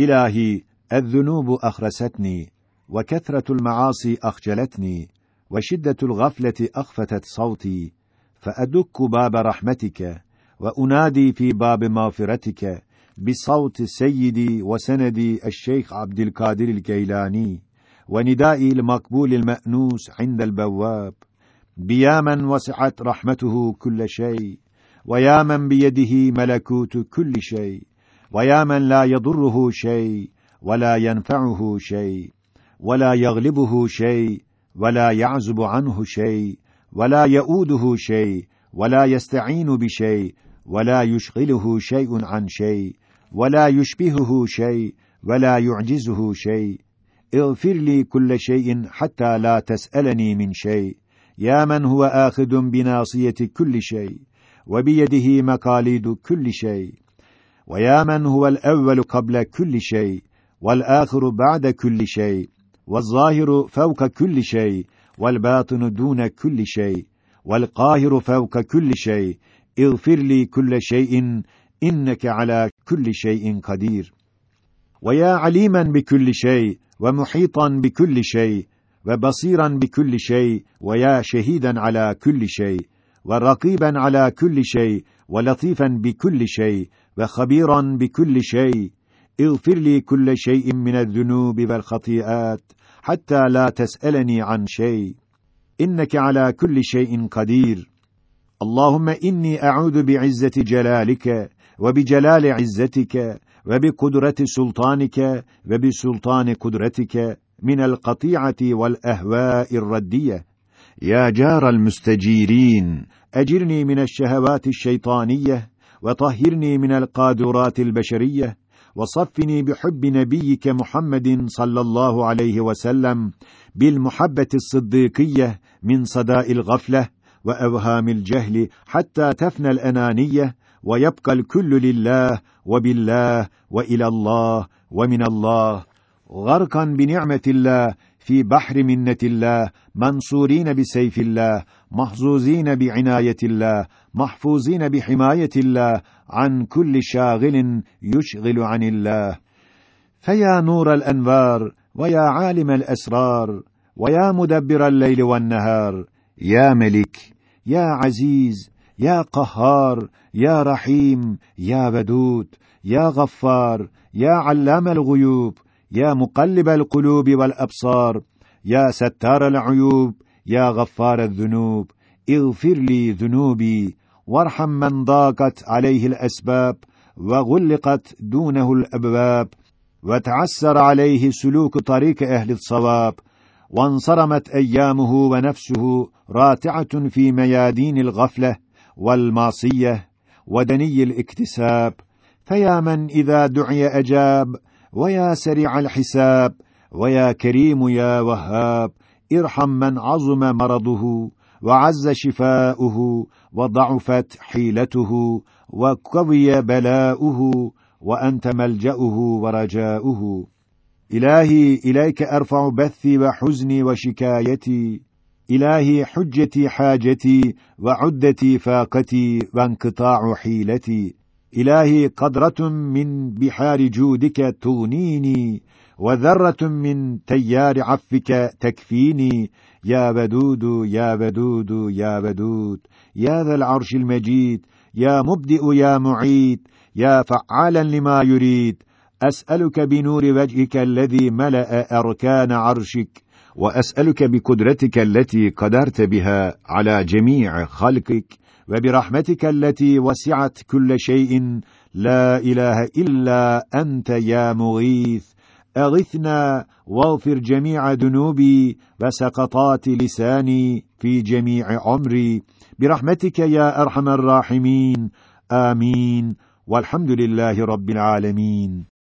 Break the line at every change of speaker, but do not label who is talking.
إلهي الذنوب أخرستني وكثرة المعاصي أخجلتني وشدة الغفلة أخفتت صوتي فأدك باب رحمتك وأنادي في باب مغفرتك بصوت سيدي وسندي الشيخ عبد القادر الكيلاني وندائي المقبول المأنوس عند البواب. بيا من وسعت رحمته كل شيء ويا من بيده ملكوت كل شيء. ويا من لا يضره شيء ولا ينفعه شيء ولا يغلبه شيء ولا يعزب عنه شيء ولا يؤوده شيء ولا يستعين بشيء ولا يشغله شيء عن شيء ولا يشبهه شيء ولا يعجزه شيء. اغفر لي كل شيء حتى لا تسألني من شيء. يا من هو آخذ بناصية كل شيء وبيده مقاليد كل شيء. ويا من هو الأول قبل كل شيء والآخر بعد كل شيء والظاهر فوق كل شيء والباطن دون كل شيء والقاهر فوق كل شيء. اغفر لي كل شيء إنك على كل شيء قدير. ويا عليما بكل شيء ومحيطا بكل شيء وبصيرا بكل شيء ويا شهيدا على كل شيء. ورقيبا على كل شيء ولطيفا بكل شيء وخبيرا بكل شيء. اغفر لي كل شيء من الذنوب والخطيئات حتى لا تسألني عن شيء. إنك على كل شيء قدير. اللهم إني أعوذ بعزة جلالك وبجلال عزتك وبقدرة سلطانك وبسلطان قدرتك من القطيعة والأهواء الردية. يا جار المستجيرين أجرني من الشهوات الشيطانية وطهرني من القادرات البشرية وصفني بحب نبيك محمد صلى الله عليه وسلم بالمحبة الصديقية من صداء الغفلة وأوهام الجهل حتى تفنى الأنانية ويبقى الكل لله وبالله وإلى الله ومن الله. غرقا بنعمة الله في بحر منة الله منصورين بسيف الله محظوظين بعناية الله محفوظين بحماية الله عن كل شاغل يشغل عن الله. فيا نور الأنوار ويا عالم الأسرار ويا مدبر الليل والنهار. يا ملك يا عزيز يا قهار يا رحيم يا ودود يا غفار يا علام الغيوب. يا مقلب القلوب والأبصار يا ستار العيوب يا غفار الذنوب اغفر لي ذنوبي وارحم من ضاقت عليه الأسباب وغلقت دونه الأبواب وتعسر عليه سلوك طريق أهل الصواب وانصرمت أيامه ونفسه راتعة في ميادين الغفلة والمعصية ودني الاكتساب. فيا من إذا دعي أجاب ويا سريع الحساب ويا كريم يا وهاب ارحم من عظم مرضه وعز شفاؤه وضعفت حيلته وقوي بلاؤه وأنت ملجأه ورجاؤه. إلهي إليك أرفع بثي وحزني وشكايتي. إلهي حجتي حاجتي وعدتي فاقتي وانقطاع حيلتي. إلهي قدرة من بحار جودك تغنيني وذرة من تيار عفك تكفيني. يا ودود يا ودود يا ودود يا ذا العرش المجيد يا مبدئ يا معيد يا فعالا لما يريد. أسألك بنور وجهك الذي ملأ أركان عرشك. وأسألك بقدرتك التي قدرت بها على جميع خلقك وبرحمتك التي وسعت كل شيء. لا إله إلا أنت يا مغيث. أغثنا واغفر جميع ذنوبي وسقطات لساني في جميع عمري. برحمتك يا أرحم الراحمين. آمين. والحمد لله رب العالمين.